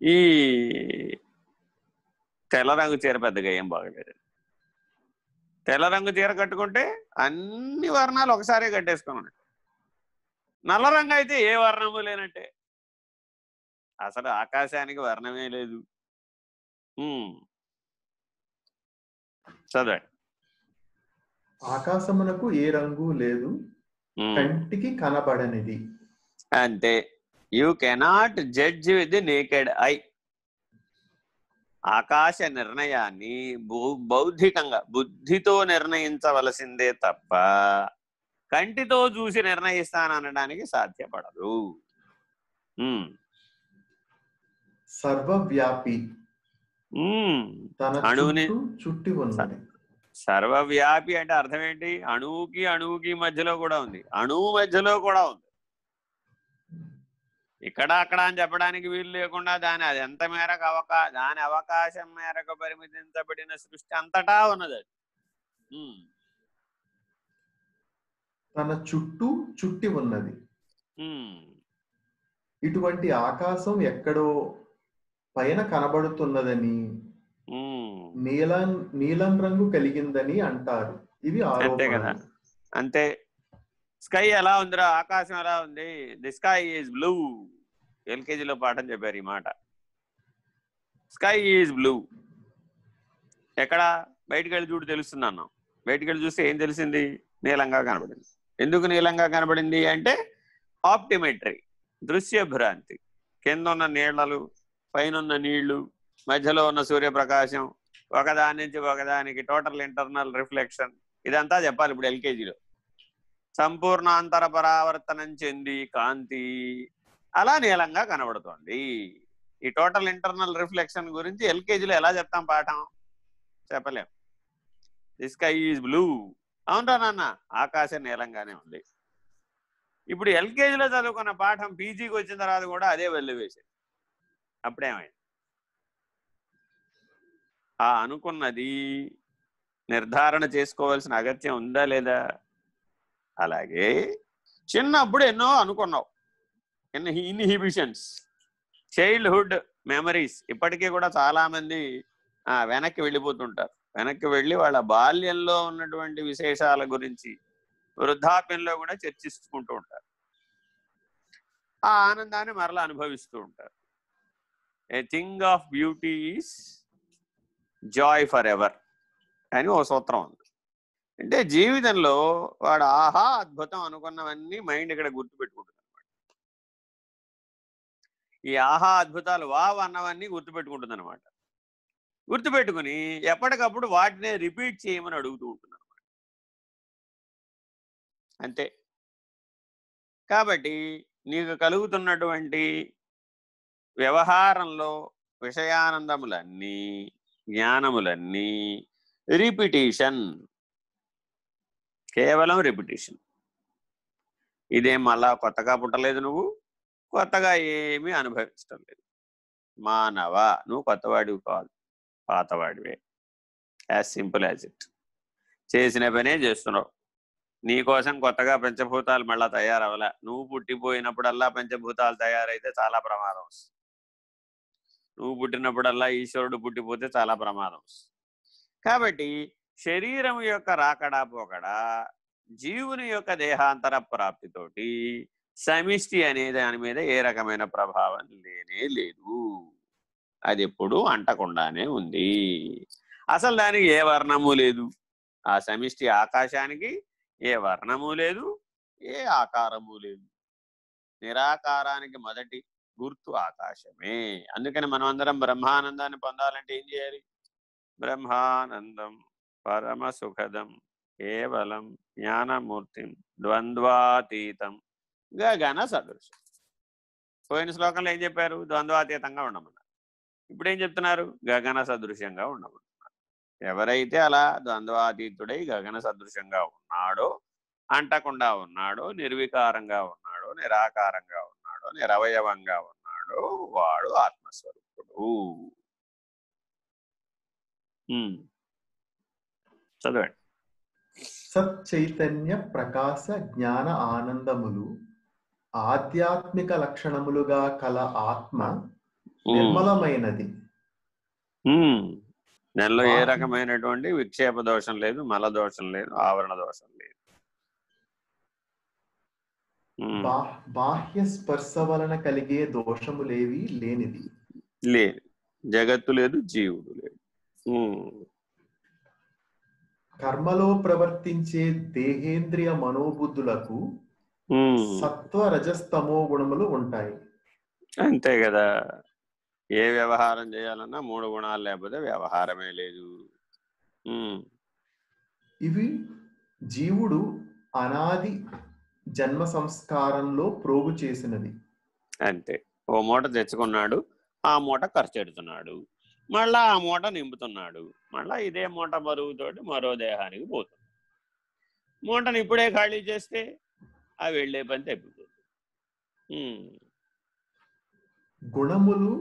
ఈ తెల్ల రంగు చీర పెద్దగా ఏం బాగలేదు. తెల్ల రంగు చీర కట్టుకుంటే అన్ని వర్ణాలు ఒకసారి కట్టేసుకున్నాడు. నల్ల రంగు అయితే ఏ వర్ణము లేనట్టే. అసలు ఆకాశానికి వర్ణమే లేదు. చదవండి. ఆకాశమునకు ఏ రంగు లేదు. కంటికి కనబడనిది. అంతే. You cannot judge with naked eye ఆకాశ నిర్ణయాన్ని బౌద్ధికంగా బుద్ధితో నిర్ణయించవలసిందే తప్ప కంటితో చూసి నిర్ణయిస్తాననడానికి సాధ్యపడదు. ఉమ్, సర్వవ్యాపి. అణువుని- చుట్టూ చుట్టి ఉన్నది. సర్వవ్యాపి అంటే అర్థం ఏంటి? అణువుకి అణువుకి మధ్యలో కూడా ఉంది. అణువు మధ్యలో కూడా ఉంది. ఇక్కడ అక్కడ అని చెప్పడానికి వీలు లేకుండా దాని అది ఎంత మేరకు అవకా దాని అవకాశం మేరకు పరిమితించబడిన సృష్టి అంతటా ఉన్నది తన చుట్టూ చుట్టి ఉన్నది. ఇటువంటి ఆకాశం ఎక్కడో పైన కనబడుతున్నదని. నీలం నీలం రంగు కలిగిందని అంటారు. ఇవి అంతే కదా. అంతే స్కై ఎలా ఉందిరా? ఆకాశం ఎలా ఉంది? The sky is blue. ఎల్కేజీలో పాఠం చెప్పారు ఈ మాట. Sky is blue. ఎక్కడ? బయటికి వెళ్ళి చూడు తెలుస్తుంది బయటికి వెళ్ళి చూస్తే ఏం తెలిసింది? నీలంగా కనబడింది. ఎందుకు నీలంగా కనబడింది అంటే ఆప్టిమెట్రీ దృశ్య భ్రాంతి కింద ఉన్న నీళ్ళలు పైన ఉన్న నీళ్ళు మధ్యలో ఉన్న సూర్యప్రకాశం ఒకదాని నుంచి ఒకదానికి టోటల్ ఇంటర్నల్ రిఫ్లెక్షన్. ఇదంతా చెప్పాలి ఇప్పుడు ఎల్కేజీలో. సంపూర్ణాంతర పరావర్తనం చెంది కాంతి అలా నీలంగా కనబడుతోంది. ఈ టోటల్ ఇంటర్నల్ రిఫ్లెక్షన్ గురించి ఎల్కేజీలో ఎలా చెప్తాం పాఠం? చెప్పలేం. The sky is blue. అవునరా నాన్న ఆకాశం నీలంగానే ఉంది. ఇప్పుడు ఎల్కేజీలో చదువుకున్న పాఠం పీజీకి వచ్చిన తర్వాత కూడా అదే వెళ్ళి వేసేది. అప్పుడేమైంది? ఆ అనుకున్నది నిర్ధారణ చేసుకోవాల్సిన అగత్యం ఉందా లేదా? అలాగే చిన్నప్పుడు ఎన్నో అనుకున్నావు. ఇన్హిబిషన్స్ చైల్డ్హుడ్ మెమరీస్ ఇప్పటికీ కూడా చాలామంది వెనక్కి వెళ్ళిపోతుంటారు. వెనక్కి వెళ్ళి వాళ్ళ బాల్యంలో ఉన్నటువంటి విశేషాల గురించి వృద్ధాప్యంలో కూడా చర్చిస్తుంటూ ఉంటారు. ఆ ఆనందాన్ని మరలా అనుభవిస్తూ ఉంటారు. A thing of beauty is joy forever అని ఓ సూత్రం ఉంది. అంటే జీవితంలో వాడు ఆహా అద్భుతం అనుకున్నవన్నీ మైండ్ ఇక్కడ గుర్తుపెట్టుకుంటుంది అనమాట ఈ ఆహా అద్భుతాలు వావ్ అన్నవన్నీ గుర్తుపెట్టుకుంటుంది అనమాట గుర్తుపెట్టుకుని ఎప్పటికప్పుడు వాటినే రిపీట్ చేయమని అడుగుతూ ఉంటుంది అనమాట అంతే. కాబట్టి నీకు కలుగుతున్నటువంటి వ్యవహారంలో విషయానందములన్నీ జ్ఞానములన్నీ రిపిటీషన్ కేవలం రెప్యుటేషన్ ఇదేం మళ్ళా కొత్తగా పుట్టలేదు నువ్వు? కొత్తగా ఏమీ అనుభవించడం లేదు. మానవ నువ్వు కొత్తవాడివి కాదు పాతవాడివే. యాజ్ సింపుల్ యాజ్ ఇట్ చేసిన పనే చేస్తున్నావు. నీ కోసం కొత్తగా పంచభూతాలు మళ్ళా తయారవలే నువ్వు పుట్టిపోయినప్పుడల్లా పంచభూతాలు తయారైతే చాలా ప్రమాదం వస్తుంది. నువ్వు పుట్టినప్పుడల్లా ఈశ్వరుడు పుట్టిపోతే చాలా ప్రమాదం వస్తుంది. కాబట్టి శరీరం యొక్క రాకడా పోకడా జీవుని యొక్క దేహాంతర ప్రాప్తితోటి సమిష్టి అనే దాని మీద ఏ రకమైన ప్రభావం లేనే లేదు. అది ఎప్పుడు అంటకుండానే ఉంది. అసలు దానికి ఏ వర్ణము లేదు. ఆ సమిష్టి ఆకాశానికి ఏ వర్ణము లేదు ఏ ఆకారము లేదు. నిరాకారానికి మొదటి గుర్తు ఆకాశమే. అందుకని మనం అందరం బ్రహ్మానందాన్ని పొందాలంటే ఏం చేయాలి? బ్రహ్మానందం. పరమ సుఖదం కేవలం జ్ఞానమూర్తిం ద్వంద్వాతీతం. గగన సదృశం పోయిన శ్లోకంలో ఏం చెప్పారు? ద్వంద్వాతీతంగా ఉండమన్నారు. ఇప్పుడు ఏం చెప్తున్నారు? గగన సదృశ్యంగా ఉండమంటున్నారు ఎవరైతే అలా ద్వంద్వాతీతుడై గగన సదృశ్యంగా ఉన్నాడో అంటకుండా ఉన్నాడో నిర్వికారంగా ఉన్నాడో నిరాకారంగా ఉన్నాడో నిరవయవంగా ఉన్నాడో వాడు ఆత్మస్వరూపుడు. చదవండి. సచ్చైతన్య ప్రకాశ జ్ఞాన ఆనందములు ఆధ్యాత్మిక లక్షణములుగా కల ఆత్మ. నిర్మలమైనది. నెలలో ఏ రకమైనటువంటి విక్షేప దోషం లేదు మల దోషం లేదు ఆవరణ దోషం లేదు. బాహ్య స్పర్శ వలన కలిగే దోషములేవి లేనిది లేదు. జగత్తు లేదు జీవుడు లేదు. కర్మలో ప్రవర్తించే దేహేంద్రియ మనోబుద్ధులకు. సత్వ రజస్తమో గుణములు ఉంటాయి. అంతే కదా. ఏ వ్యవహారం చేయాలన్నా మూడు గుణాలు లేకపోతే వ్యవహారమే లేదు. ఇవి జీవుడు అనాది జన్మ సంస్కారంలో ప్రోగు చేసినది అంతే. ఓ మూట తెచ్చుకున్నాడు ఆ మూట ఖర్చు పెడుతున్నాడు. మళ్ళా ఆ మూట నింపుతున్నాడు. మళ్ళా ఇదే మూట బరువుతోటి మరో దేహానికి పోతుంది మూటను ఇప్పుడే ఖాళీ చేస్తే ఆ వెళ్ళే పని తప్పిపోతుంది. గుణములు